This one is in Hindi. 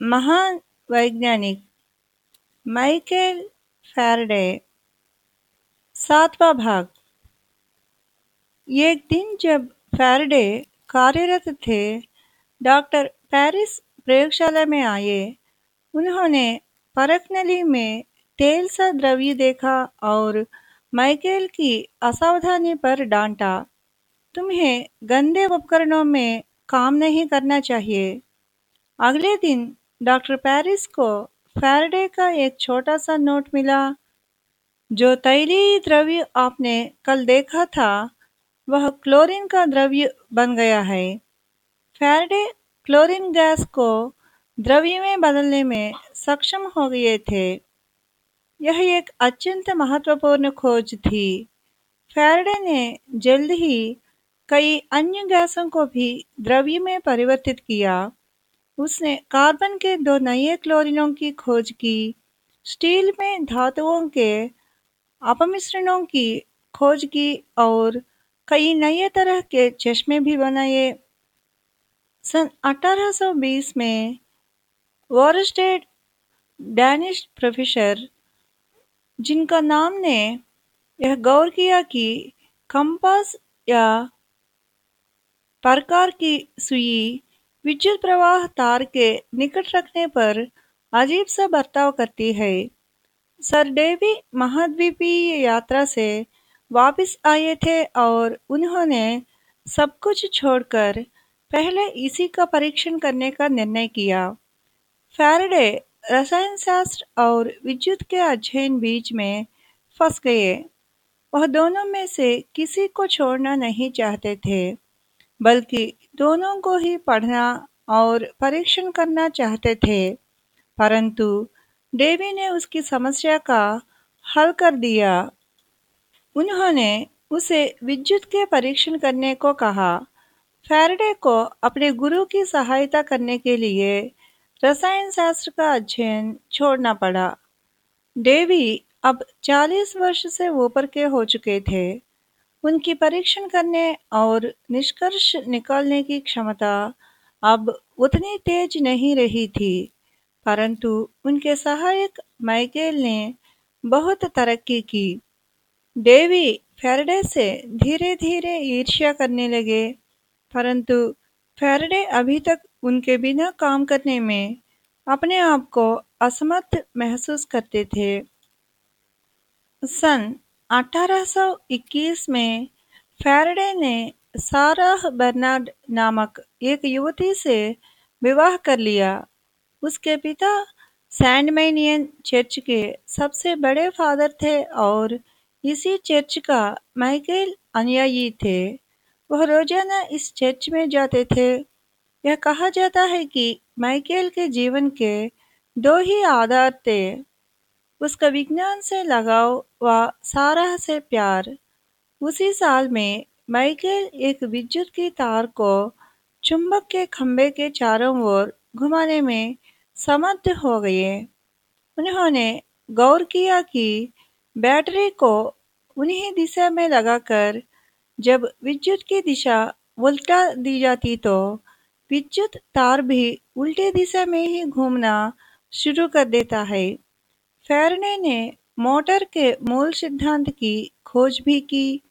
महान वैज्ञानिक माइकल फैराडे, सातवां भाग। एक दिन जब फैराडे कार्यरत थे, डॉक्टर पेरिस प्रयोगशाला में आए। उन्होंने परख नली में तेल सा द्रव्य देखा और माइकल की असावधानी पर डांटा, तुम्हें गंदे उपकरणों में काम नहीं करना चाहिए। अगले दिन डॉक्टर पेरिस को फैराडे का एक छोटा सा नोट मिला, जो तैलीय द्रव्य आपने कल देखा था, वह क्लोरीन का द्रव्य बन गया है। फैराडे क्लोरीन गैस को द्रव्य में बदलने में सक्षम हो गए थे। यह एक अत्यंत महत्वपूर्ण खोज थी। फैराडे ने जल्द ही कई अन्य गैसों को भी द्रव्य में परिवर्तित किया। उसने कार्बन के दो नए क्लोरीनों की खोज की। स्टील में धातुओं के अपमिश्रणों की खोज की और कई नए तरह के चश्मे भी बनाए। सन 1820 में वॉरस्टेड डैनिश प्रोफेसर, जिनका नाम ने यह गौर किया कि कंपास या प्रकार की सुई विद्युत प्रवाह तार के निकट रखने पर अजीब सा बर्ताव करती है। सर डेवी महाद्वीपीय यात्रा से वापस आए थे और उन्होंने सब कुछ छोड़कर पहले इसी का परीक्षण करने का निर्णय किया। फैराडे रसायन शास्त्र और विद्युत के अध्ययन बीच में फंस गए। वह दोनों में से किसी को छोड़ना नहीं चाहते थे। बल्कि दोनों को ही पढ़ना और परीक्षण करना चाहते थे, परंतु डेवी ने उसकी समस्या का हल कर दिया। उन्होंने उसे विद्युत के परीक्षण करने को कहा। फैराडे को अपने गुरु की सहायता करने के लिए रसायन शास्त्र का अध्ययन छोड़ना पड़ा। देवी अब 40 वर्ष से ऊपर के हो चुके थे। उनकी परीक्षण करने और निष्कर्ष निकालने की क्षमता अब उतनी तेज नहीं रही थी, परंतु उनके सहायक माइकेल ने बहुत तरक्की की। डेवी फेरडे से धीरे धीरे ईर्ष्या करने लगे, परंतु फेरडे अभी तक उनके बिना काम करने में अपने आप को असमर्थ महसूस करते थे। सन 1821 में फैराडे ने साराह बर्नार्ड नामक एक युवती से विवाह कर लिया। उसके पिता सैंडमैनियन चर्च के सबसे बड़े फादर थे और इसी चर्च का माइकल अनुयायी थे। वह रोज़ाना इस चर्च में जाते थे। यह कहा जाता है कि माइकल के जीवन के दो ही आधार थे। उसका विज्ञान से लगाव व सारा से प्यार। उसी साल में माइकल एक विद्युत की तार को चुंबक के खंभे के चारों ओर घुमाने में समर्थ हो गए। उन्होंने गौर किया कि बैटरी को उन्हीं दिशा में लगाकर जब विद्युत की दिशा उल्टा दी जाती तो विद्युत तार भी उल्टे दिशा में ही घूमना शुरू कर देता है। फेरने ने मोटर के मूल सिद्धांत की खोज भी की।